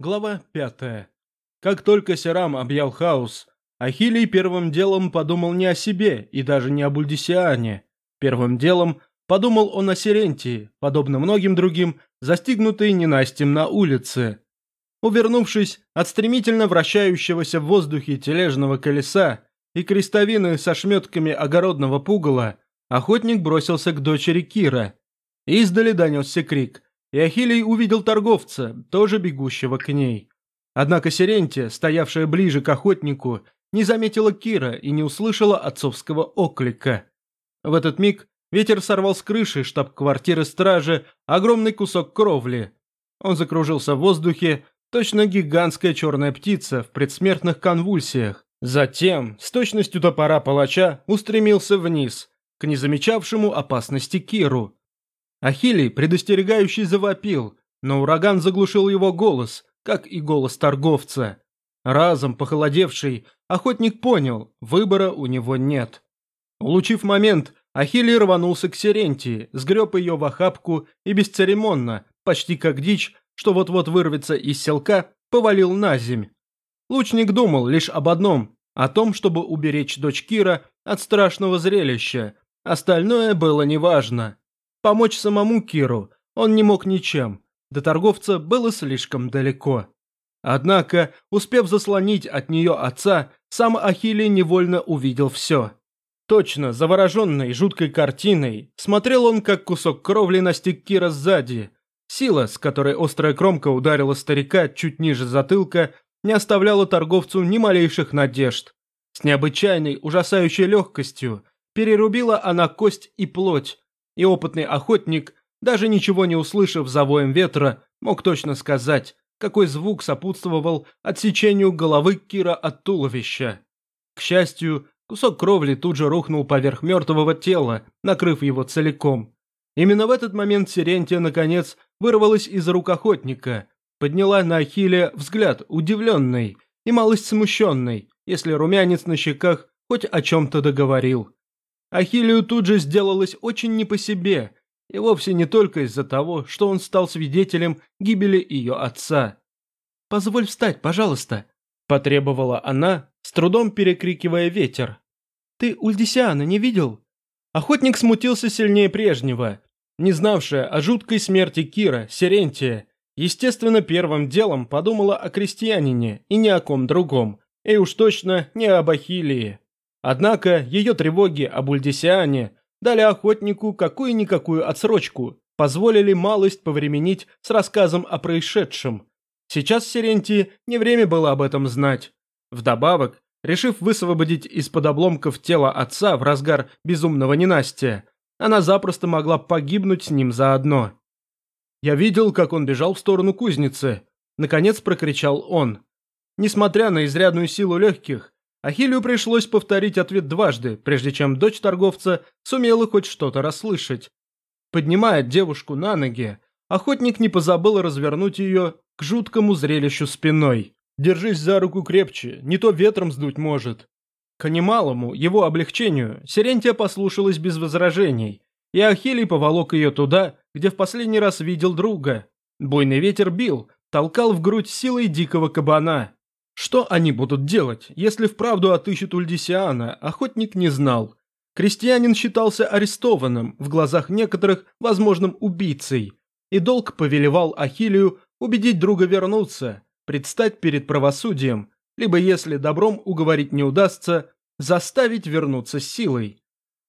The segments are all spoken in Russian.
Глава пятая. Как только Серам объял хаос, Ахилий первым делом подумал не о себе и даже не об Ульдисиане. Первым делом подумал он о Сирентии, подобно многим другим, застигнутой ненастьем на улице. Увернувшись от стремительно вращающегося в воздухе тележного колеса и крестовины со шметками огородного пугала, охотник бросился к дочери Кира. Издали донесся крик – и Ахилий увидел торговца, тоже бегущего к ней. Однако Сирентия, стоявшая ближе к охотнику, не заметила Кира и не услышала отцовского оклика. В этот миг ветер сорвал с крыши штаб-квартиры стражи огромный кусок кровли. Он закружился в воздухе, точно гигантская черная птица в предсмертных конвульсиях. Затем, с точностью топора палача, устремился вниз, к незамечавшему опасности Киру. Ахилий предостерегающий завопил, но ураган заглушил его голос, как и голос торговца. Разом похолодевший, охотник понял, выбора у него нет. Улучив момент, Ахилий рванулся к Сирентии, сгреб ее в охапку и бесцеремонно, почти как дичь, что вот-вот вырвется из селка, повалил на земь. Лучник думал лишь об одном – о том, чтобы уберечь дочь Кира от страшного зрелища. Остальное было неважно. Помочь самому Киру он не мог ничем, до торговца было слишком далеко. Однако, успев заслонить от нее отца, сам Ахилий невольно увидел все. Точно, завороженной жуткой картиной, смотрел он, как кусок кровли настиг Кира сзади. Сила, с которой острая кромка ударила старика чуть ниже затылка, не оставляла торговцу ни малейших надежд. С необычайной, ужасающей легкостью перерубила она кость и плоть, и опытный охотник, даже ничего не услышав за воем ветра, мог точно сказать, какой звук сопутствовал отсечению головы Кира от туловища. К счастью, кусок кровли тут же рухнул поверх мертвого тела, накрыв его целиком. Именно в этот момент Сирентия, наконец, вырвалась из рук охотника, подняла на Ахилле взгляд удивленный и малость смущенный, если румянец на щеках хоть о чем-то договорил. Ахиллию тут же сделалось очень не по себе, и вовсе не только из-за того, что он стал свидетелем гибели ее отца. «Позволь встать, пожалуйста», – потребовала она, с трудом перекрикивая ветер. «Ты Ульдисиана не видел?» Охотник смутился сильнее прежнего. Не знавшая о жуткой смерти Кира, Сирентия, естественно, первым делом подумала о крестьянине и ни о ком другом, и уж точно не об Ахиллии. Однако ее тревоги об Ульдисиане дали охотнику какую-никакую отсрочку, позволили малость повременить с рассказом о происшедшем. Сейчас Сирентии не время было об этом знать. Вдобавок, решив высвободить из-под обломков тело отца в разгар безумного ненастья, она запросто могла погибнуть с ним заодно. «Я видел, как он бежал в сторону кузницы», – наконец прокричал он. Несмотря на изрядную силу легких, Ахиллю пришлось повторить ответ дважды, прежде чем дочь торговца сумела хоть что-то расслышать. Поднимая девушку на ноги, охотник не позабыл развернуть ее к жуткому зрелищу спиной. «Держись за руку крепче, не то ветром сдуть может». К немалому его облегчению Сирентия послушалась без возражений, и Ахилий поволок ее туда, где в последний раз видел друга. Буйный ветер бил, толкал в грудь силой дикого кабана. Что они будут делать, если вправду отыщут Ульдисиана, охотник не знал. Крестьянин считался арестованным, в глазах некоторых возможным убийцей, и долг повелевал Ахилию убедить друга вернуться, предстать перед правосудием, либо если добром уговорить не удастся, заставить вернуться силой.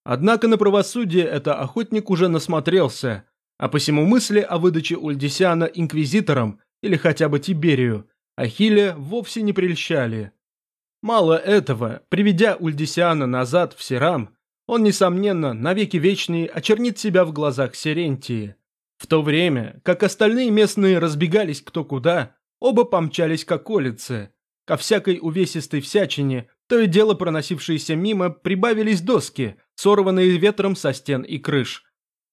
Однако на правосудие это охотник уже насмотрелся, а посему мысли о выдаче Ульдисиана инквизиторам или хотя бы Тиберию Ахилле вовсе не прельщали. Мало этого, приведя Ульдисиана назад в Сирам, он, несомненно, навеки вечные очернит себя в глазах Сирентии. В то время, как остальные местные разбегались кто куда, оба помчались к околице. Ко всякой увесистой всячине, то и дело проносившиеся мимо, прибавились доски, сорванные ветром со стен и крыш.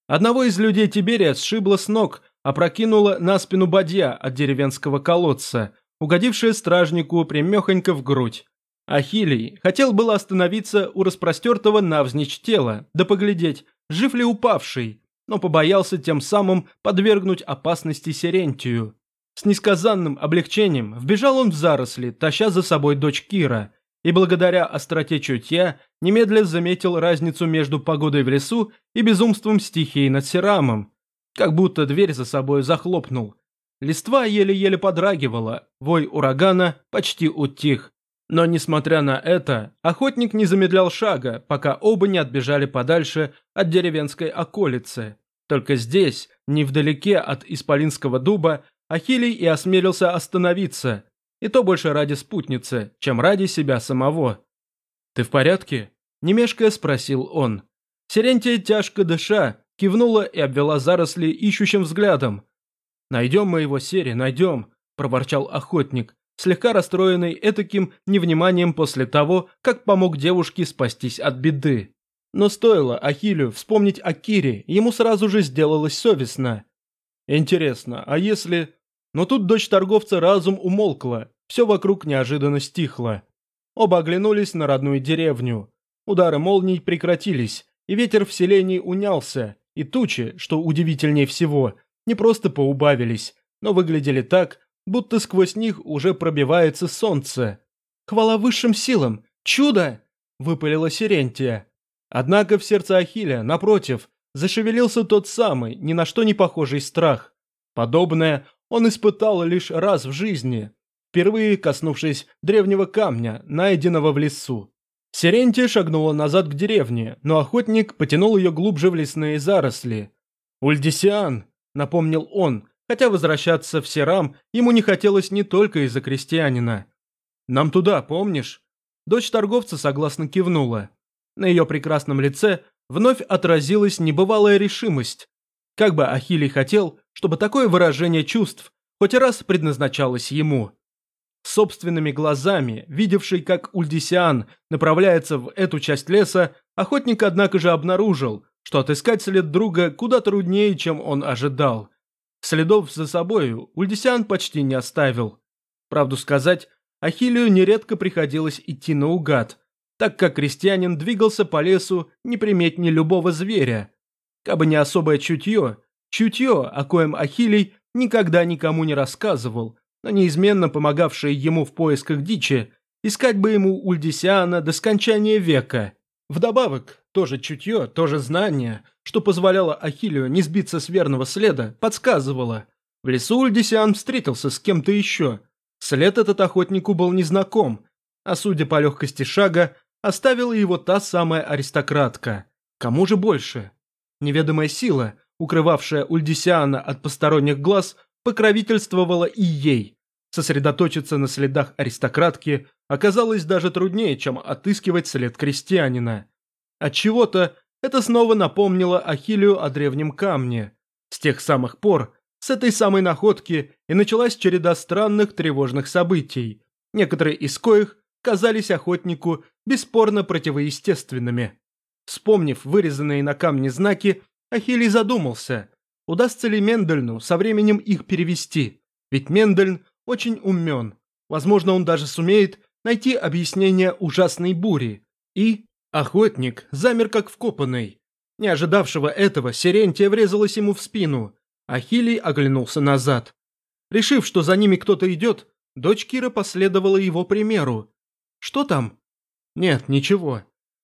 Одного из людей Тиберия сшибло с ног, опрокинуло на спину бадья от деревенского колодца – угодившая стражнику примехонько в грудь. Ахилий хотел было остановиться у распростертого навзничь тела, да поглядеть, жив ли упавший, но побоялся тем самым подвергнуть опасности Сирентию. С несказанным облегчением вбежал он в заросли, таща за собой дочь Кира, и благодаря остроте чутья немедля заметил разницу между погодой в лесу и безумством стихии над Серамом. Как будто дверь за собой захлопнул. Листва еле-еле подрагивала, вой урагана почти утих. Но, несмотря на это, охотник не замедлял шага, пока оба не отбежали подальше от деревенской околицы. Только здесь, невдалеке от Исполинского дуба, Ахилий и осмелился остановиться, и то больше ради спутницы, чем ради себя самого. «Ты в порядке?» – немешкая спросил он. Сирентия, тяжко дыша, кивнула и обвела заросли ищущим взглядом. «Найдем мы его, Сери, найдем», – проворчал охотник, слегка расстроенный этаким невниманием после того, как помог девушке спастись от беды. Но стоило Ахилю вспомнить о Кире, ему сразу же сделалось совестно. Интересно, а если... Но тут дочь торговца разум умолкла, все вокруг неожиданно стихло. Оба оглянулись на родную деревню. Удары молний прекратились, и ветер в селении унялся, и тучи, что удивительнее всего, не просто поубавились, но выглядели так, будто сквозь них уже пробивается солнце. «Хвала высшим силам! Чудо!» – выпалила Сирентия. Однако в сердце Ахиля, напротив, зашевелился тот самый, ни на что не похожий страх. Подобное он испытал лишь раз в жизни, впервые коснувшись древнего камня, найденного в лесу. Сирентия шагнула назад к деревне, но охотник потянул ее глубже в лесные заросли. «Ульдисиан!» – напомнил он, хотя возвращаться в Серам ему не хотелось не только из-за крестьянина. «Нам туда, помнишь?» Дочь торговца согласно кивнула. На ее прекрасном лице вновь отразилась небывалая решимость. Как бы Ахилий хотел, чтобы такое выражение чувств хоть раз предназначалось ему. Собственными глазами, видевший, как Ульдисиан направляется в эту часть леса, охотник, однако же, обнаружил, что отыскать след друга куда труднее, чем он ожидал. Следов за собою Ульдисиан почти не оставил. Правду сказать, Ахилию нередко приходилось идти наугад, так как крестьянин двигался по лесу неприметнее любого зверя. Кабы не особое чутье, Чутье, о коем Ахилий никогда никому не рассказывал, но неизменно помогавшее ему в поисках дичи, искать бы ему Ульдисиана до скончания века. Вдобавок, тоже чутье, тоже знание, что позволяло Ахилию не сбиться с верного следа, подсказывало. В лесу Ульдисиан встретился с кем-то еще. След этот охотнику был незнаком, а судя по легкости шага, оставила его та самая аристократка. Кому же больше? Неведомая сила – укрывавшая Ульдисиана от посторонних глаз, покровительствовала и ей. Сосредоточиться на следах аристократки оказалось даже труднее, чем отыскивать след крестьянина. Отчего-то это снова напомнило Ахилию о древнем камне. С тех самых пор, с этой самой находки и началась череда странных тревожных событий, некоторые из коих казались охотнику бесспорно противоестественными. Вспомнив вырезанные на камне знаки, Ахилий задумался, удастся ли Мендельну со временем их перевести, ведь Мендельн очень умен. Возможно, он даже сумеет найти объяснение ужасной бури. И охотник замер как вкопанный. Не ожидавшего этого, Сирентия врезалась ему в спину. Ахилий оглянулся назад. Решив, что за ними кто-то идет, дочь Кира последовала его примеру. «Что там?» «Нет, ничего».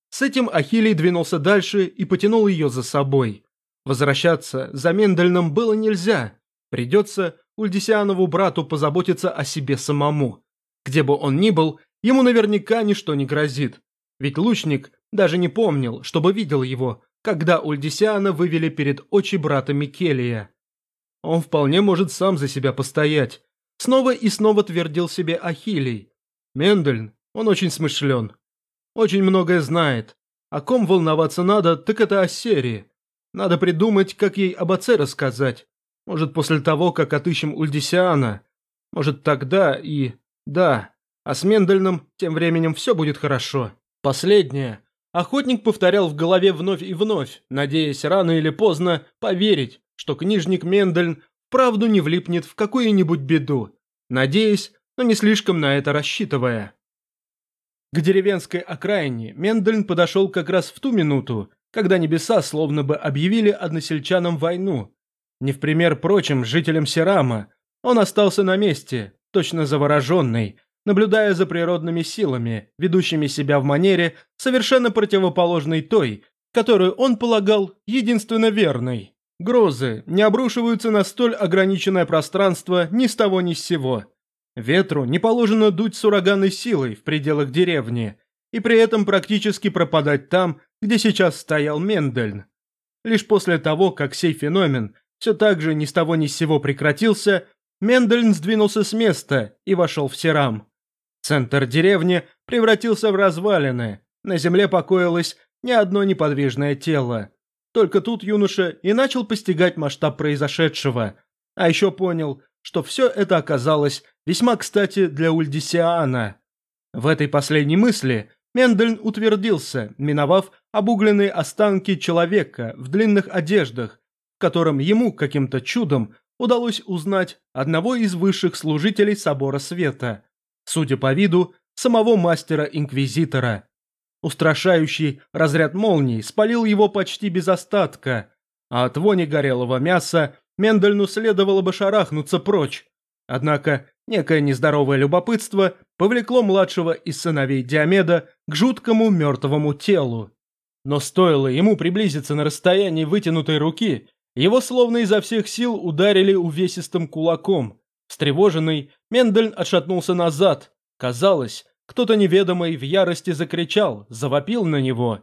С этим Ахилий двинулся дальше и потянул ее за собой. Возвращаться за Мендельным было нельзя. Придется Ульдисианову брату позаботиться о себе самому. Где бы он ни был, ему наверняка ничто не грозит. Ведь лучник даже не помнил, чтобы видел его, когда Ульдисиана вывели перед очи брата Микелия. Он вполне может сам за себя постоять. Снова и снова твердил себе Ахилий. Мендельн, он очень смышлен. Очень многое знает. О ком волноваться надо, так это о серии. Надо придумать, как ей об отце рассказать. Может, после того, как отыщем Ульдисиана. Может, тогда и... Да, а с Мендельным тем временем все будет хорошо. Последнее. Охотник повторял в голове вновь и вновь, надеясь рано или поздно поверить, что книжник Мендельн правду не влипнет в какую-нибудь беду. Надеясь, но не слишком на это рассчитывая. К деревенской окраине Мендельн подошел как раз в ту минуту, когда небеса словно бы объявили односельчанам войну. Не в пример прочим жителям Серама, Он остался на месте, точно завороженный, наблюдая за природными силами, ведущими себя в манере, совершенно противоположной той, которую он полагал единственно верной. Грозы не обрушиваются на столь ограниченное пространство ни с того ни с сего. Ветру не положено дуть с ураганной силой в пределах деревни и при этом практически пропадать там, где сейчас стоял Мендельн. Лишь после того, как сей феномен все так же ни с того ни с сего прекратился, Мендельн сдвинулся с места и вошел в Серам. Центр деревни превратился в развалины, на земле покоилось ни одно неподвижное тело. Только тут юноша и начал постигать масштаб произошедшего, а еще понял, что все это оказалось весьма кстати для Ульдисиана. В этой последней мысли Мендельн утвердился, миновав обугленные останки человека в длинных одеждах, в котором ему каким-то чудом удалось узнать одного из высших служителей Собора Света, судя по виду, самого мастера-инквизитора. Устрашающий разряд молний спалил его почти без остатка, а от вони горелого мяса Мендельну следовало бы шарахнуться прочь. Однако некое нездоровое любопытство повлекло младшего из сыновей Диомеда к жуткому мертвому телу. Но стоило ему приблизиться на расстоянии вытянутой руки, его словно изо всех сил ударили увесистым кулаком. Встревоженный, Мендельн отшатнулся назад. Казалось, кто-то неведомый в ярости закричал, завопил на него.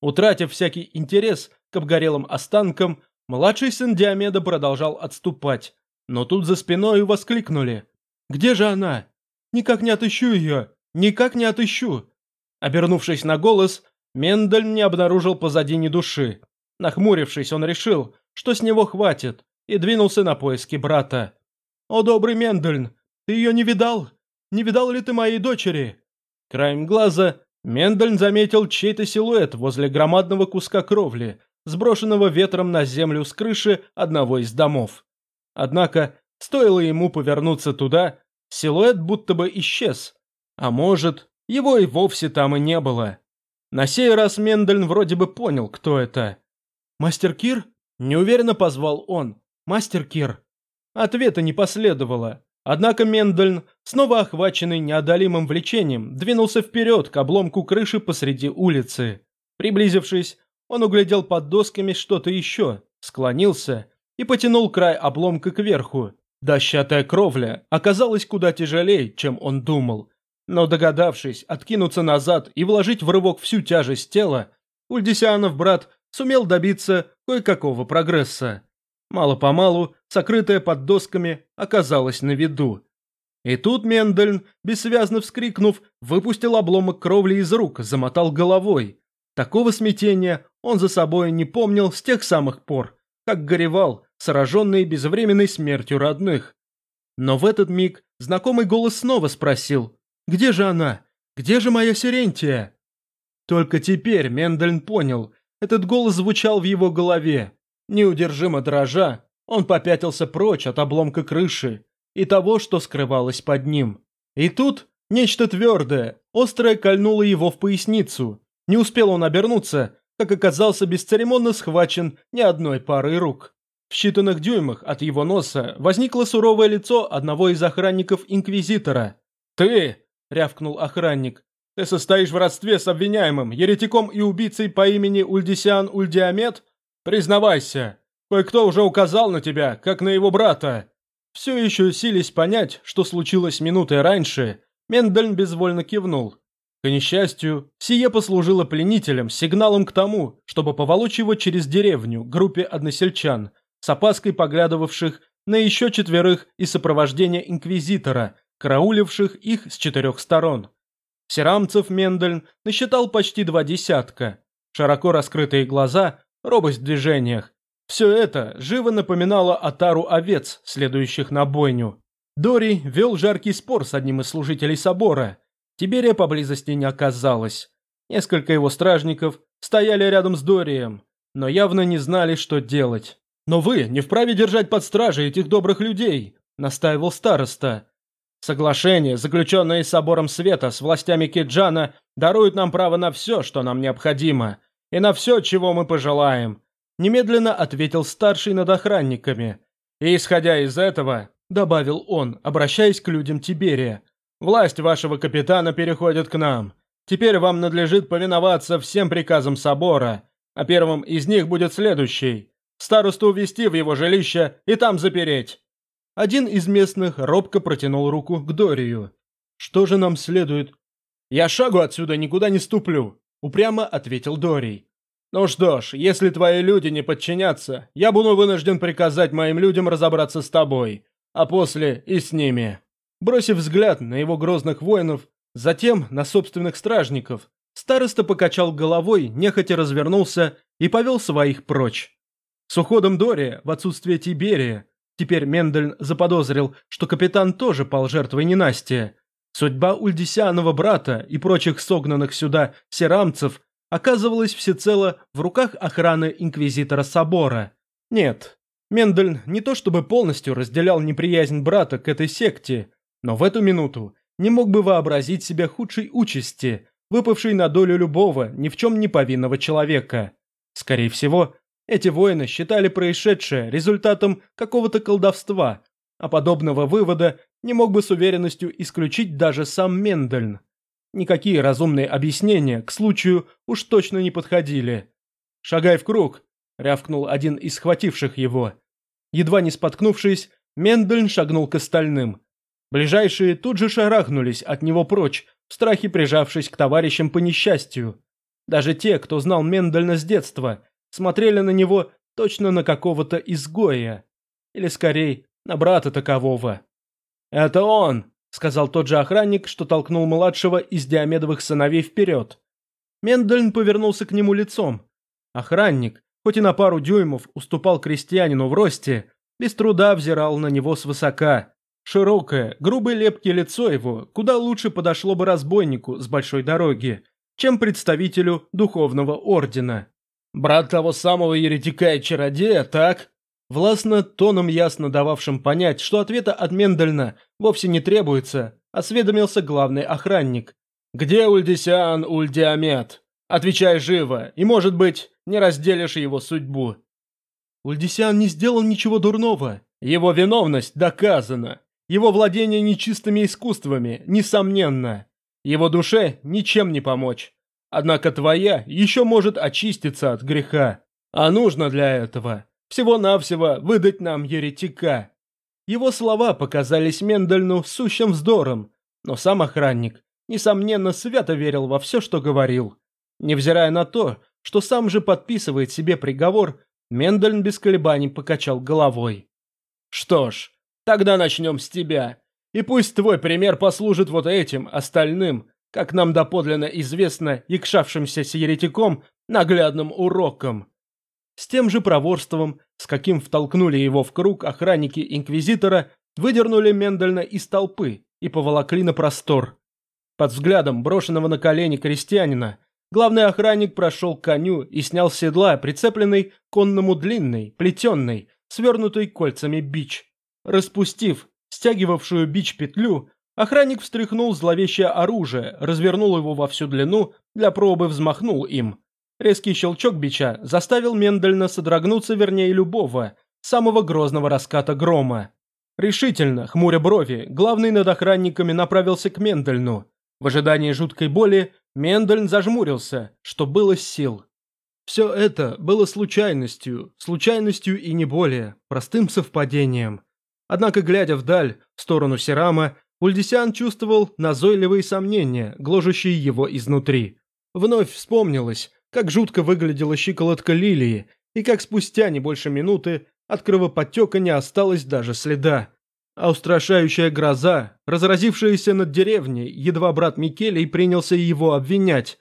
Утратив всякий интерес к обгорелым останкам, младший сын Диомеда продолжал отступать. Но тут за спиной воскликнули. «Где же она? Никак не отыщу ее! Никак не отыщу!» Обернувшись на голос, Мендель не обнаружил позади ни души. Нахмурившись, он решил, что с него хватит, и двинулся на поиски брата. «О, добрый Мендельн, ты ее не видал? Не видал ли ты моей дочери?» Краем глаза Мендельн заметил чей-то силуэт возле громадного куска кровли, сброшенного ветром на землю с крыши одного из домов. Однако, стоило ему повернуться туда, силуэт будто бы исчез. А может, его и вовсе там и не было. На сей раз Мендельн вроде бы понял, кто это. «Мастер Кир?» – неуверенно позвал он. «Мастер Кир». Ответа не последовало. Однако Мендельн, снова охваченный неодолимым влечением, двинулся вперед к обломку крыши посреди улицы. Приблизившись, он углядел под досками что-то еще, склонился и потянул край обломка кверху. Дощатая кровля оказалась куда тяжелее, чем он думал. Но догадавшись откинуться назад и вложить в рывок всю тяжесть тела, Ульдисианов брат сумел добиться кое-какого прогресса. Мало-помалу, сокрытая под досками, оказалась на виду. И тут Мендельн, бессвязно вскрикнув, выпустил обломок кровли из рук, замотал головой. Такого смятения он за собой не помнил с тех самых пор, как горевал, сраженный безвременной смертью родных. Но в этот миг знакомый голос снова спросил, «Где же она? Где же моя Сирентия?» Только теперь Мендельн понял, этот голос звучал в его голове, Неудержимо дрожа, он попятился прочь от обломка крыши и того, что скрывалось под ним. И тут нечто твердое, острое кольнуло его в поясницу. Не успел он обернуться, как оказался бесцеремонно схвачен ни одной парой рук. В считанных дюймах от его носа возникло суровое лицо одного из охранников Инквизитора. «Ты!» – рявкнул охранник. «Ты состоишь в родстве с обвиняемым, еретиком и убийцей по имени Ульдисиан Ульдиамет? Признавайся, кое-кто уже указал на тебя, как на его брата. Все еще сились понять, что случилось минутой раньше, Мендельн безвольно кивнул. К несчастью, сие послужило пленителем, сигналом к тому, чтобы поволочь его через деревню группе односельчан, с опаской поглядывавших на еще четверых из сопровождения инквизитора, карауливших их с четырех сторон. Серамцев Мендельн насчитал почти два десятка. Широко раскрытые глаза робость в движениях. Все это живо напоминало отару овец, следующих на бойню. Дори вел жаркий спор с одним из служителей собора. Тиберия поблизости не оказалось. Несколько его стражников стояли рядом с Дорием, но явно не знали, что делать. «Но вы не вправе держать под стражей этих добрых людей», – настаивал староста. «Соглашение, заключенное с Собором Света с властями Киджана, дарует нам право на все, что нам необходимо и на все, чего мы пожелаем», – немедленно ответил старший над охранниками. «И исходя из этого, добавил он, обращаясь к людям Тиберия. «Власть вашего капитана переходит к нам. Теперь вам надлежит повиноваться всем приказам собора, а первым из них будет следующий. Старосту увести в его жилище и там запереть». Один из местных робко протянул руку к Дорию. «Что же нам следует?» «Я шагу отсюда никуда не ступлю», — упрямо ответил Дорий. «Ну что ж, если твои люди не подчинятся, я буду вынужден приказать моим людям разобраться с тобой, а после и с ними». Бросив взгляд на его грозных воинов, затем на собственных стражников, староста покачал головой, нехотя развернулся и повел своих прочь. С уходом Дори, в отсутствие Тиберия, теперь Мендельн заподозрил, что капитан тоже пал жертвой ненастия. Судьба Ульдисианова брата и прочих согнанных сюда серамцев оказывалась всецело в руках охраны инквизитора собора. Нет, Мендельн не то чтобы полностью разделял неприязнь брата к этой секте, но в эту минуту не мог бы вообразить себе худшей участи, выпавшей на долю любого ни в чем не повинного человека. Скорее всего, эти воины считали происшедшее результатом какого-то колдовства, а подобного вывода не мог бы с уверенностью исключить даже сам Мендельн. Никакие разумные объяснения к случаю уж точно не подходили. «Шагай в круг», — рявкнул один из схвативших его. Едва не споткнувшись, Мендельн шагнул к остальным. Ближайшие тут же шарахнулись от него прочь, в страхе прижавшись к товарищам по несчастью. Даже те, кто знал Мендельна с детства, смотрели на него точно на какого-то изгоя. Или скорее, на брата такового. «Это он!» — сказал тот же охранник, что толкнул младшего из Диамедовых сыновей вперед. Мендельн повернулся к нему лицом. Охранник, хоть и на пару дюймов уступал крестьянину в росте, без труда взирал на него свысока. Широкое, грубое лепкое лицо его куда лучше подошло бы разбойнику с большой дороги, чем представителю духовного ордена. «Брат того самого еретика и чародея, так?» Властно, тоном ясно дававшим понять, что ответа от Мендельна вовсе не требуется, осведомился главный охранник. «Где Ульдисиан Ульдиамет? Отвечай живо, и, может быть, не разделишь его судьбу». Ульдисиан не сделал ничего дурного. Его виновность доказана. Его владение нечистыми искусствами, несомненно. Его душе ничем не помочь. Однако твоя еще может очиститься от греха. А нужно для этого всего-навсего выдать нам еретика. Его слова показались Мендельну сущим вздором, но сам охранник, несомненно, свято верил во все, что говорил. Невзирая на то, что сам же подписывает себе приговор, Мендельн без колебаний покачал головой. «Что ж, тогда начнем с тебя. И пусть твой пример послужит вот этим, остальным, как нам доподлинно известно, якшавшимся с еретиком, наглядным уроком. С тем же проворством, с каким втолкнули его в круг охранники Инквизитора, выдернули Мендельна из толпы и поволокли на простор. Под взглядом брошенного на колени крестьянина, главный охранник прошел к коню и снял с седла прицепленный конному длинный, плетенный, свернутый кольцами бич. Распустив стягивавшую бич петлю, охранник встряхнул зловещее оружие, развернул его во всю длину, для пробы взмахнул им. Резкий щелчок бича заставил Мендельна содрогнуться вернее любого, самого грозного раската грома. Решительно, хмуря брови, главный над охранниками направился к Мендельну. В ожидании жуткой боли Мендельн зажмурился, что было сил. Все это было случайностью, случайностью и не более, простым совпадением. Однако, глядя вдаль, в сторону Серама, Ульдисян чувствовал назойливые сомнения, гложущие его изнутри. Вновь вспомнилось, как жутко выглядела щиколотка лилии, и как спустя не больше минуты от кровоподтека не осталось даже следа. А устрашающая гроза, разразившаяся над деревней, едва брат Микелей принялся его обвинять.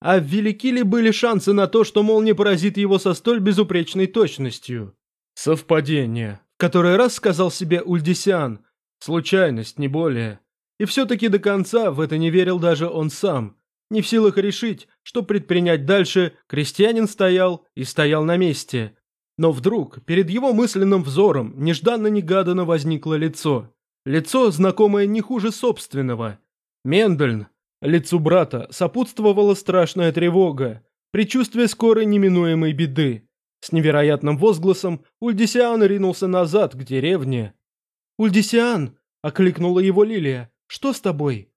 А велики ли были шансы на то, что молния поразит его со столь безупречной точностью? Совпадение, который раз сказал себе Ульдисиан. Случайность, не более. И все-таки до конца в это не верил даже он сам. Не в силах решить, что предпринять дальше, крестьянин стоял и стоял на месте. Но вдруг перед его мысленным взором нежданно-негаданно возникло лицо. Лицо, знакомое не хуже собственного. Мендельн. Лицу брата сопутствовала страшная тревога, предчувствие скорой неминуемой беды. С невероятным возгласом Ульдисиан ринулся назад к деревне. «Ульдисиан!» – окликнула его Лилия. «Что с тобой?»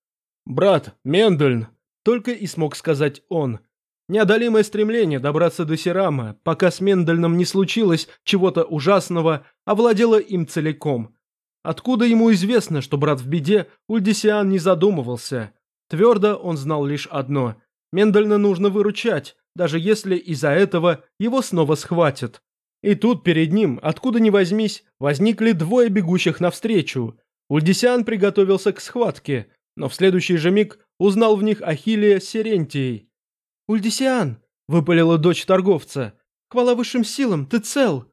«Брат, Мендельн!» – только и смог сказать он. Неодолимое стремление добраться до Серама, пока с Мендельном не случилось чего-то ужасного, овладело им целиком. Откуда ему известно, что брат в беде, Ульдисиан не задумывался. Твердо он знал лишь одно – Мендельна нужно выручать, даже если из-за этого его снова схватят. И тут перед ним, откуда ни возьмись, возникли двое бегущих навстречу. Ульдисиан приготовился к схватке, но в следующий же миг узнал в них Ахиллия с Серентией. «Ульдисиан!» – выпалила дочь торговца. «Хвала высшим силам, ты цел!»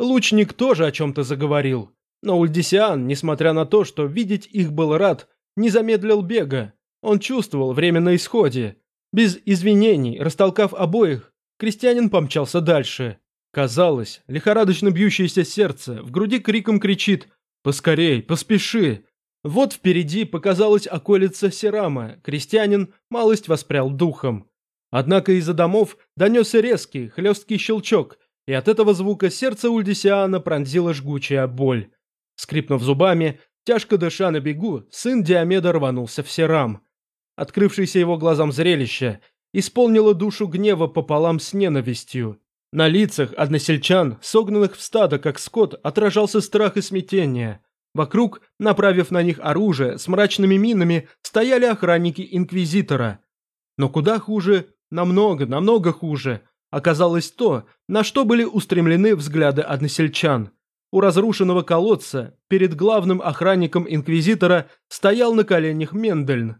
Лучник тоже о чем-то заговорил. Но Ульдисиан, несмотря на то, что видеть их был рад, не замедлил бега. Он чувствовал время на исходе. Без извинений, растолкав обоих, крестьянин помчался дальше. Казалось, лихорадочно бьющееся сердце в груди криком кричит «Поскорей, поспеши!». Вот впереди показалась околица Серама, крестьянин малость воспрял духом. Однако из-за домов донесся резкий, хлесткий щелчок, и от этого звука сердце Ульдисиана пронзила жгучая боль. Скрипнув зубами, тяжко дыша на бегу, сын Диомеда рванулся в Серам. Открывшееся его глазам зрелище исполнило душу гнева пополам с ненавистью. На лицах односельчан, согнанных в стадо, как скот, отражался страх и смятение. Вокруг, направив на них оружие, с мрачными минами, стояли охранники Инквизитора. Но куда хуже, намного, намного хуже, оказалось то, на что были устремлены взгляды односельчан. У разрушенного колодца, перед главным охранником Инквизитора, стоял на коленях Мендельн.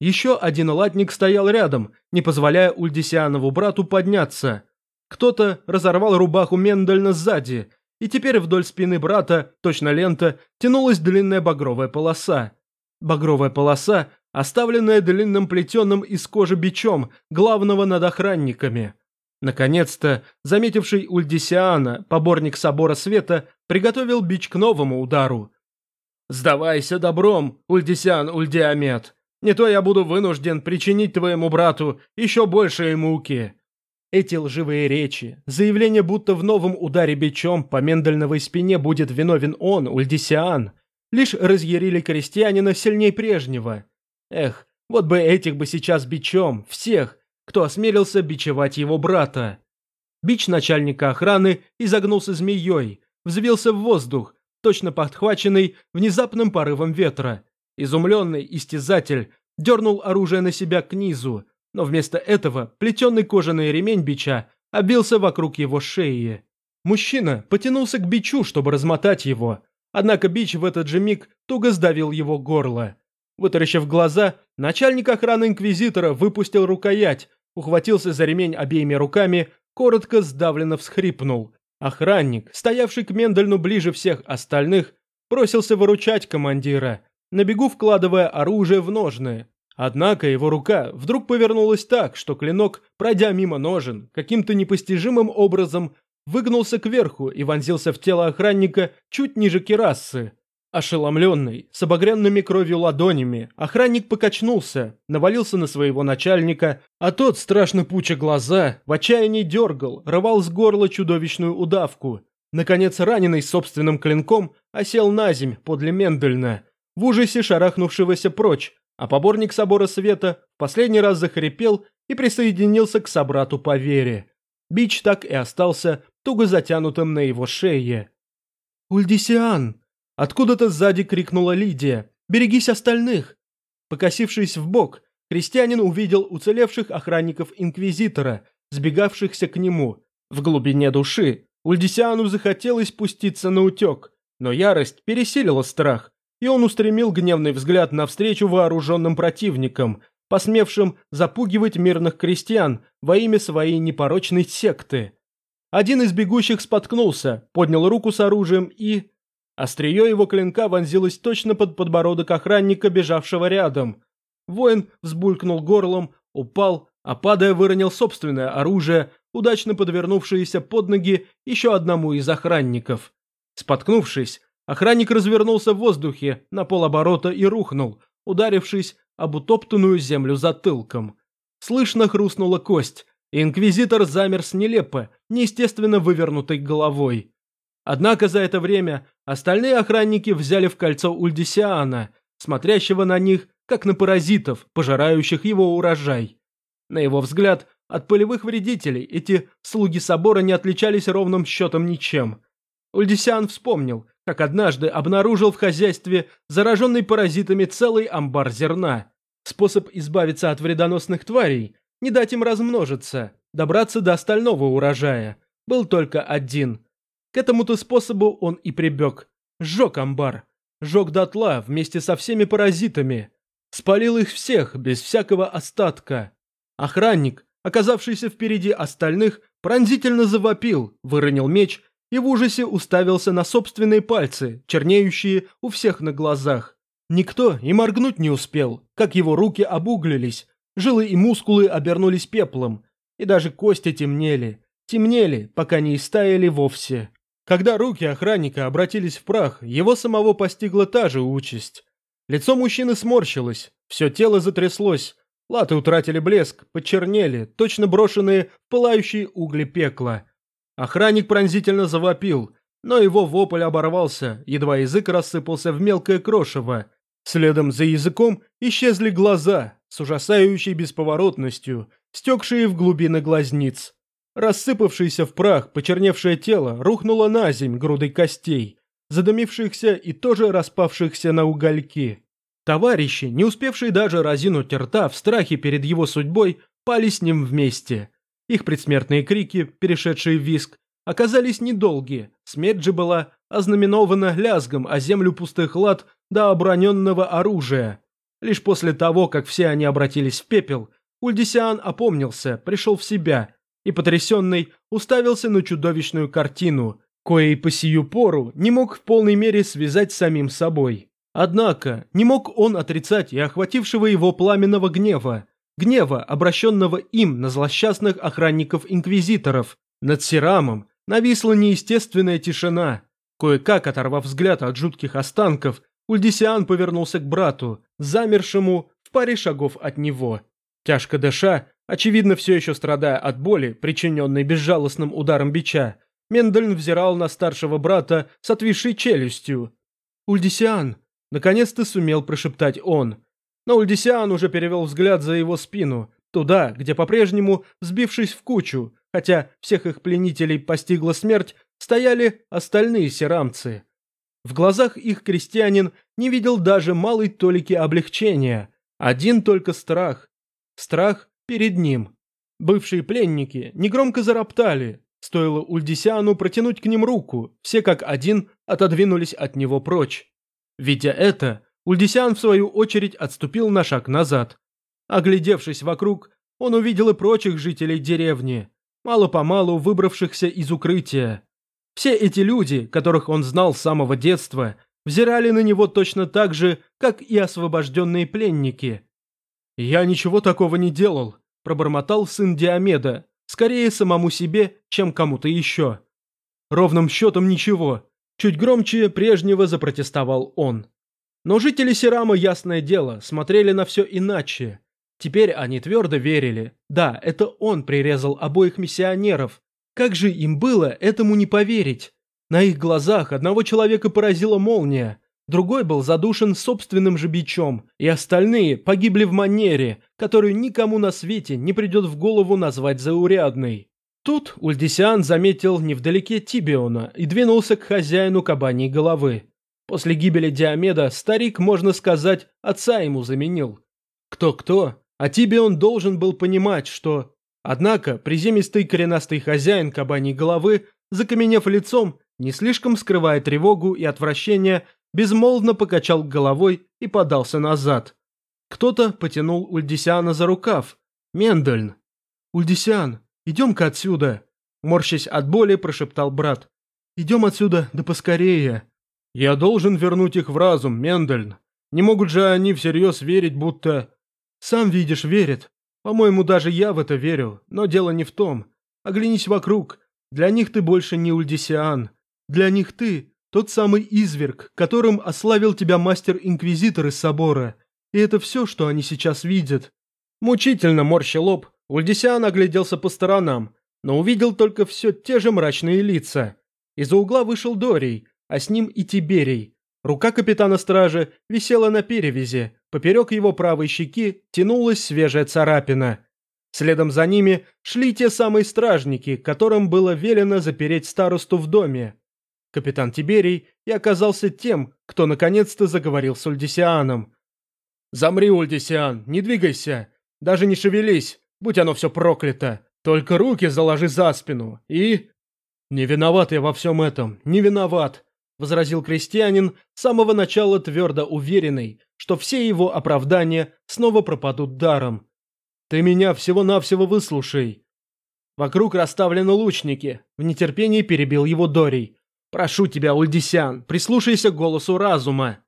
Еще один латник стоял рядом, не позволяя Ульдисианову брату подняться. Кто-то разорвал рубаху Мендельна сзади, и теперь вдоль спины брата, точно лента, тянулась длинная багровая полоса. Багровая полоса, оставленная длинным плетеным из кожи бичом, главного над охранниками. Наконец-то, заметивший Ульдисиана, поборник Собора Света, приготовил бич к новому удару. «Сдавайся добром, Ульдисиан Ульдиамет!» Не то я буду вынужден причинить твоему брату еще большие муки». Эти лживые речи, заявление, будто в новом ударе бичом по Мендельновой спине будет виновен он, Ульдисиан, лишь разъярили крестьянина сильней прежнего. Эх, вот бы этих бы сейчас бичом, всех, кто осмелился бичевать его брата. Бич начальника охраны изогнулся змеей, взвился в воздух, точно подхваченный внезапным порывом ветра, Изумленный истязатель дернул оружие на себя к низу, но вместо этого плетеный кожаный ремень бича обился вокруг его шеи. Мужчина потянулся к бичу, чтобы размотать его, однако бич в этот же миг туго сдавил его горло. Вытаращив глаза, начальник охраны Инквизитора выпустил рукоять, ухватился за ремень обеими руками, коротко сдавленно всхрипнул. Охранник, стоявший к Мендельну ближе всех остальных, бросился выручать командира, на бегу вкладывая оружие в ножны. Однако его рука вдруг повернулась так, что клинок, пройдя мимо ножен, каким-то непостижимым образом выгнулся кверху и вонзился в тело охранника чуть ниже керасы. Ошеломленный, с обогренными кровью ладонями, охранник покачнулся, навалился на своего начальника, а тот, страшно пуча глаза, в отчаянии дергал, рвал с горла чудовищную удавку. Наконец, раненый собственным клинком, осел на земь подле Мендельна, в ужасе шарахнувшегося прочь, а поборник собора света последний раз захрипел и присоединился к собрату по вере. Бич так и остался туго затянутым на его шее. «Ульдисиан!» Откуда-то сзади крикнула Лидия. «Берегись остальных!» Покосившись в бок, крестьянин увидел уцелевших охранников Инквизитора, сбегавшихся к нему. В глубине души Ульдисиану захотелось спуститься на утек, но ярость пересилила страх, и он устремил гневный взгляд навстречу вооруженным противникам, посмевшим запугивать мирных крестьян во имя своей непорочной секты. Один из бегущих споткнулся, поднял руку с оружием и... Острие его клинка вонзилось точно под подбородок охранника, бежавшего рядом. Воин взбулькнул горлом, упал, а падая выронил собственное оружие, удачно подвернувшееся под ноги еще одному из охранников. Споткнувшись, Охранник развернулся в воздухе на полоборота и рухнул, ударившись об утоптанную землю затылком. Слышно хрустнула кость, и инквизитор замер с нелепо, неестественно вывернутой головой. Однако за это время остальные охранники взяли в кольцо Ульдисиана, смотрящего на них, как на паразитов, пожирающих его урожай. На его взгляд, от полевых вредителей эти слуги собора не отличались ровным счетом ничем. Ульдисиан вспомнил, как однажды обнаружил в хозяйстве зараженный паразитами целый амбар зерна. Способ избавиться от вредоносных тварей – не дать им размножиться, добраться до остального урожая – был только один. К этому-то способу он и прибег. Сжег амбар. Сжег дотла вместе со всеми паразитами. Спалил их всех, без всякого остатка. Охранник, оказавшийся впереди остальных, пронзительно завопил, выронил меч и в ужасе уставился на собственные пальцы, чернеющие у всех на глазах. Никто и моргнуть не успел, как его руки обуглились, жилы и мускулы обернулись пеплом, и даже кости темнели, темнели, пока не истаяли вовсе. Когда руки охранника обратились в прах, его самого постигла та же участь. Лицо мужчины сморщилось, все тело затряслось, латы утратили блеск, почернели, точно брошенные в пылающие угли пекла. Охранник пронзительно завопил, но его вопль оборвался, едва язык рассыпался в мелкое крошево. Следом за языком исчезли глаза с ужасающей бесповоротностью, стекшие в глубины глазниц. Рассыпавшееся в прах, почерневшее тело рухнуло на земь грудой костей, задымившихся и тоже распавшихся на угольки. Товарищи, не успевшие даже разинуть рта в страхе перед его судьбой, пали с ним вместе. Их предсмертные крики, перешедшие в виск, оказались недолгие, смерть же была ознаменована лязгом о землю пустых лад до оброненного оружия. Лишь после того, как все они обратились в пепел, Ульдисиан опомнился, пришел в себя и, потрясенный, уставился на чудовищную картину, коей по сию пору не мог в полной мере связать с самим собой. Однако не мог он отрицать и охватившего его пламенного гнева, гнева, обращенного им на злосчастных охранников-инквизиторов. Над Сирамом нависла неестественная тишина. Кое-как оторвав взгляд от жутких останков, Ульдисиан повернулся к брату, замершему в паре шагов от него. Тяжко дыша, очевидно все еще страдая от боли, причиненной безжалостным ударом бича, Мендельн взирал на старшего брата с отвисшей челюстью. «Ульдисиан!» – наконец-то сумел прошептать он. Но Ульдисиан уже перевел взгляд за его спину, туда, где по-прежнему, сбившись в кучу, хотя всех их пленителей постигла смерть, стояли остальные серамцы. В глазах их крестьянин не видел даже малой толики облегчения, один только страх. Страх перед ним. Бывшие пленники негромко зароптали, Стоило Ульдисиану протянуть к ним руку, все как один отодвинулись от него прочь. Видя это, Ульдисиан в свою очередь отступил на шаг назад. Оглядевшись вокруг, он увидел и прочих жителей деревни, мало-помалу выбравшихся из укрытия. Все эти люди, которых он знал с самого детства, взирали на него точно так же, как и освобожденные пленники. «Я ничего такого не делал», – пробормотал сын Диомеда, Скорее самому себе, чем кому-то еще. Ровным счетом ничего. Чуть громче прежнего запротестовал он. Но жители Сирама, ясное дело, смотрели на все иначе. Теперь они твердо верили. Да, это он прирезал обоих миссионеров. Как же им было этому не поверить? На их глазах одного человека поразила молния, другой был задушен собственным же бичом, и остальные погибли в манере, которую никому на свете не придет в голову назвать заурядной. Тут Ульдисиан заметил невдалеке Тибиона и двинулся к хозяину кабаней головы. После гибели Диомеда старик, можно сказать, отца ему заменил. Кто-кто, а Тибион должен был понимать, что... Однако приземистый коренастый хозяин кабаней головы, закаменев лицом, не слишком скрывая тревогу и отвращение, безмолвно покачал головой и подался назад. Кто-то потянул Ульдисиана за рукав. Мендельн. «Ульдисиан, идем-ка отсюда!» Морщась от боли, прошептал брат. «Идем отсюда, да поскорее!» «Я должен вернуть их в разум, Мендельн. Не могут же они всерьез верить, будто...» «Сам видишь, верит. По-моему, даже я в это верю, но дело не в том. Оглянись вокруг. Для них ты больше не Ульдисиан. Для них ты тот самый изверг, которым ославил тебя мастер-инквизитор из собора. И это все, что они сейчас видят. Мучительно морща лоб, Ульдисиан огляделся по сторонам, но увидел только все те же мрачные лица. Из-за угла вышел Дорий, а с ним и Тиберий. Рука капитана стражи висела на перевязи, поперек его правой щеки тянулась свежая царапина. Следом за ними шли те самые стражники, которым было велено запереть старосту в доме. Капитан Тиберий и оказался тем, кто наконец-то заговорил с Ульдисианом. «Замри, Ульдисиан, не двигайся, даже не шевелись, будь оно все проклято, только руки заложи за спину и...» «Не виноват я во всем этом, не виноват», — возразил крестьянин, с самого начала твердо уверенный, что все его оправдания снова пропадут даром. «Ты меня всего-навсего выслушай». Вокруг расставлены лучники, в нетерпении перебил его Дорий. «Прошу тебя, Ульдисян, прислушайся к голосу разума».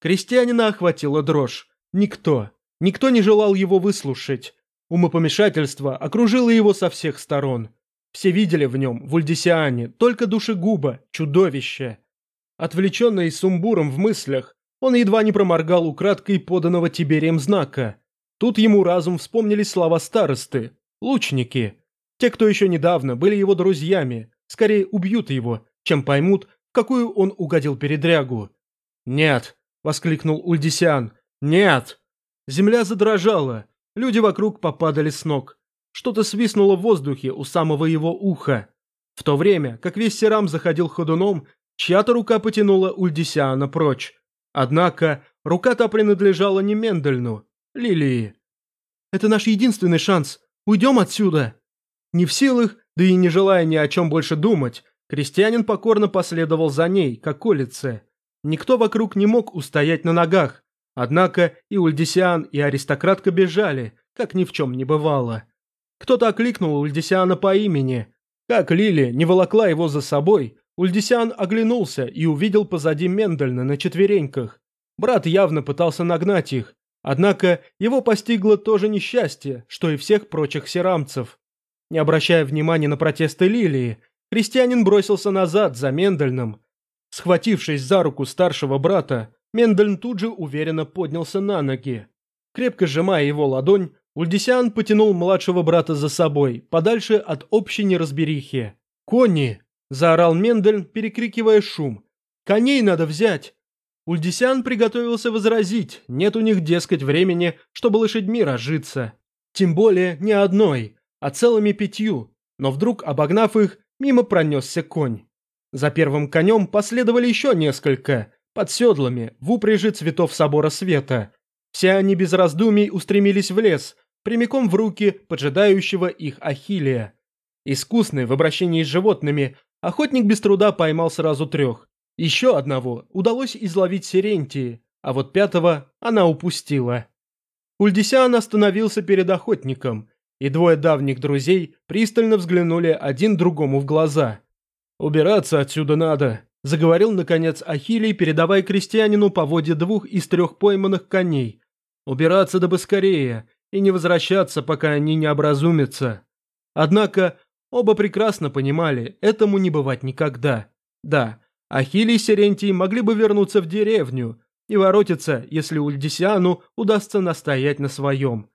Крестьянина охватила дрожь. Никто, никто не желал его выслушать. Умопомешательство окружило его со всех сторон. Все видели в нем, в Ульдисиане, только душегуба, чудовище. Отвлеченный сумбуром в мыслях, он едва не проморгал украдкой поданного Тиберием знака. Тут ему разум вспомнили слова старосты, лучники. Те, кто еще недавно были его друзьями, скорее убьют его, чем поймут, какую он угодил передрягу. «Нет!» — воскликнул Ульдисиан. «Нет!» Земля задрожала, люди вокруг попадали с ног. Что-то свистнуло в воздухе у самого его уха. В то время, как весь Серам заходил ходуном, чья-то рука потянула Ульдисиана прочь. Однако, рука-то принадлежала не Мендельну, Лилии. «Это наш единственный шанс. Уйдем отсюда!» Не в силах, да и не желая ни о чем больше думать, Крестьянин покорно последовал за ней, как улице. Никто вокруг не мог устоять на ногах. Однако и Ульдисиан, и аристократка бежали, как ни в чем не бывало. Кто-то окликнул Ульдисиана по имени. Как Лили не волокла его за собой, Ульдисиан оглянулся и увидел позади Мендельна на четвереньках. Брат явно пытался нагнать их, однако его постигло то же несчастье, что и всех прочих серамцев. Не обращая внимания на протесты Лилии, Крестьянин бросился назад за Мендельным. Схватившись за руку старшего брата, Мендельн тут же уверенно поднялся на ноги. Крепко сжимая его ладонь, Ульдисиан потянул младшего брата за собой, подальше от общей неразберихи. «Кони!» – заорал Мендельн, перекрикивая шум. «Коней надо взять!» Ульдисиан приготовился возразить, нет у них, дескать, времени, чтобы лошадьми разжиться. Тем более не одной, а целыми пятью. Но вдруг, обогнав их, Мимо пронесся конь. За первым конем последовали еще несколько, под седлами, в упряжи цветов собора света. Все они без раздумий устремились в лес, прямиком в руки поджидающего их Ахилия. Искусный в обращении с животными, охотник без труда поймал сразу трех. Еще одного удалось изловить Сирентии, а вот пятого она упустила. Ульдисиан остановился перед охотником и двое давних друзей пристально взглянули один другому в глаза. «Убираться отсюда надо», – заговорил, наконец, Ахилий, передавая крестьянину по воде двух из трех пойманных коней. «Убираться да бы скорее, и не возвращаться, пока они не образумятся». Однако оба прекрасно понимали, этому не бывать никогда. Да, Ахилий и Серентий могли бы вернуться в деревню и воротиться, если Ульдисиану удастся настоять на своем.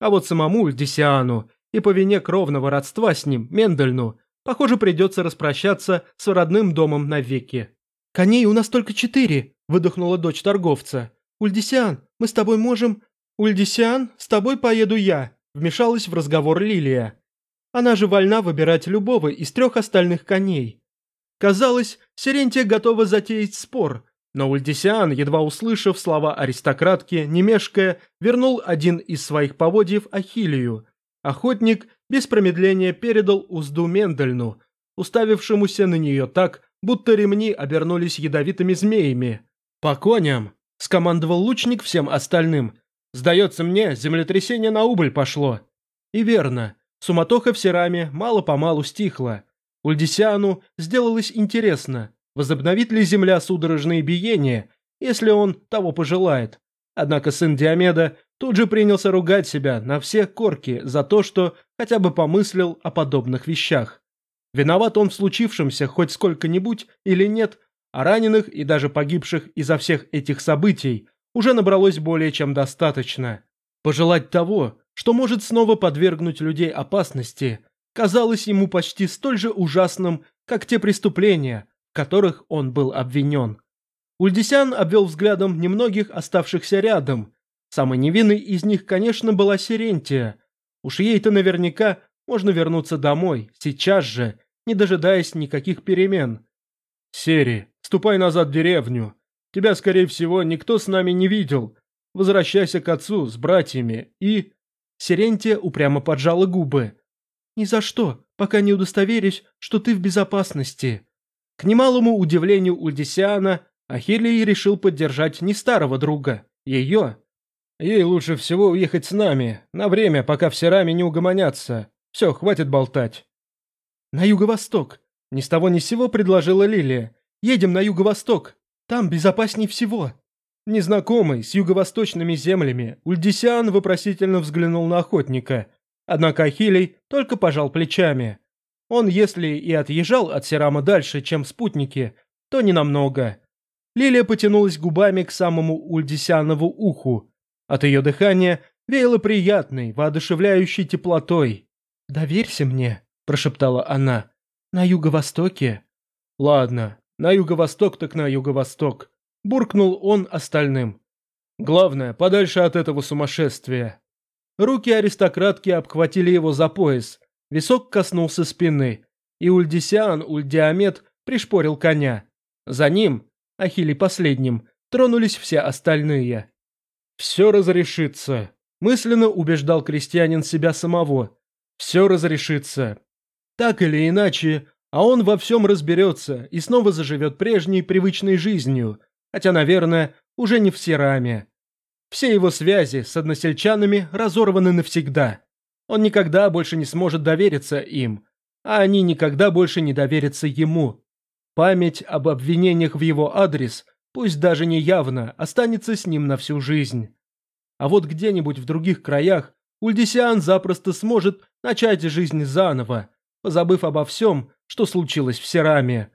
А вот самому Ульдисиану и по вине кровного родства с ним, Мендельну, похоже, придется распрощаться с родным домом навеки. «Коней у нас только четыре», – выдохнула дочь торговца. «Ульдисиан, мы с тобой можем...» «Ульдисиан, с тобой поеду я», – вмешалась в разговор Лилия. Она же вольна выбирать любого из трех остальных коней. Казалось, Сирентия готова затеять спор, но Ульдисиан, едва услышав слова аристократки, не мешкая, вернул один из своих поводьев Ахилию. Охотник без промедления передал узду Мендельну, уставившемуся на нее так, будто ремни обернулись ядовитыми змеями. «По коням!» – скомандовал лучник всем остальным. «Сдается мне, землетрясение на убыль пошло». И верно, суматоха в Сераме мало-помалу стихла. Ульдисиану сделалось интересно – Возобновит ли Земля судорожные биения, если он того пожелает? Однако сын Диомеда тут же принялся ругать себя на все корки за то, что хотя бы помыслил о подобных вещах. Виноват он в случившемся хоть сколько-нибудь или нет, а раненых и даже погибших из-за всех этих событий уже набралось более чем достаточно. Пожелать того, что может снова подвергнуть людей опасности, казалось ему почти столь же ужасным, как те преступления, в которых он был обвинен. Ульдисян обвел взглядом немногих оставшихся рядом. Самой невинной из них, конечно, была Сирентия. Уж ей-то наверняка можно вернуться домой, сейчас же, не дожидаясь никаких перемен. «Сери, ступай назад в деревню. Тебя, скорее всего, никто с нами не видел. Возвращайся к отцу с братьями и...» Сирентия упрямо поджала губы. «Ни за что, пока не удостоверюсь, что ты в безопасности». К немалому удивлению Ульдисиана, Ахиллей решил поддержать не старого друга, ее. Ей лучше всего уехать с нами, на время, пока все рами не угомонятся. Все, хватит болтать. На юго-восток. Ни с того ни с сего предложила Лилия. Едем на юго-восток. Там безопасней всего. Незнакомый с юго-восточными землями, Ульдисиан вопросительно взглянул на охотника. Однако Ахилей только пожал плечами. Он, если и отъезжал от Серама дальше, чем спутники, то не намного. Лилия потянулась губами к самому Ульдисянову уху. От ее дыхания веяло приятной, воодушевляющей теплотой. «Доверься мне», – прошептала она. «На юго-востоке». «Ладно, на юго-восток так на юго-восток», – буркнул он остальным. «Главное, подальше от этого сумасшествия». Руки аристократки обхватили его за пояс, висок коснулся спины, и Ульдисиан Ульдиамет пришпорил коня. За ним, Ахилли последним, тронулись все остальные. «Все разрешится», – мысленно убеждал крестьянин себя самого. «Все разрешится». Так или иначе, а он во всем разберется и снова заживет прежней привычной жизнью, хотя, наверное, уже не в Сираме. Все его связи с односельчанами разорваны навсегда. Он никогда больше не сможет довериться им, а они никогда больше не доверятся ему. Память об обвинениях в его адрес, пусть даже не явно, останется с ним на всю жизнь. А вот где-нибудь в других краях Ульдисиан запросто сможет начать жизнь заново, позабыв обо всем, что случилось в Сераме.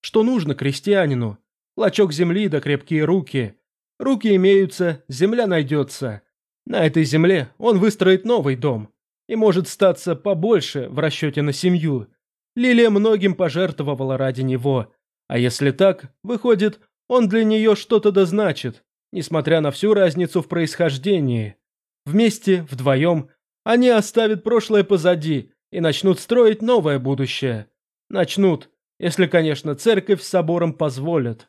Что нужно крестьянину? Клочок земли да крепкие руки. Руки имеются, земля найдется. На этой земле он выстроит новый дом. И может статься побольше в расчете на семью. Лилия многим пожертвовала ради него. А если так, выходит, он для нее что-то дозначит, несмотря на всю разницу в происхождении. Вместе, вдвоем, они оставят прошлое позади и начнут строить новое будущее. Начнут, если, конечно, церковь с собором позволят.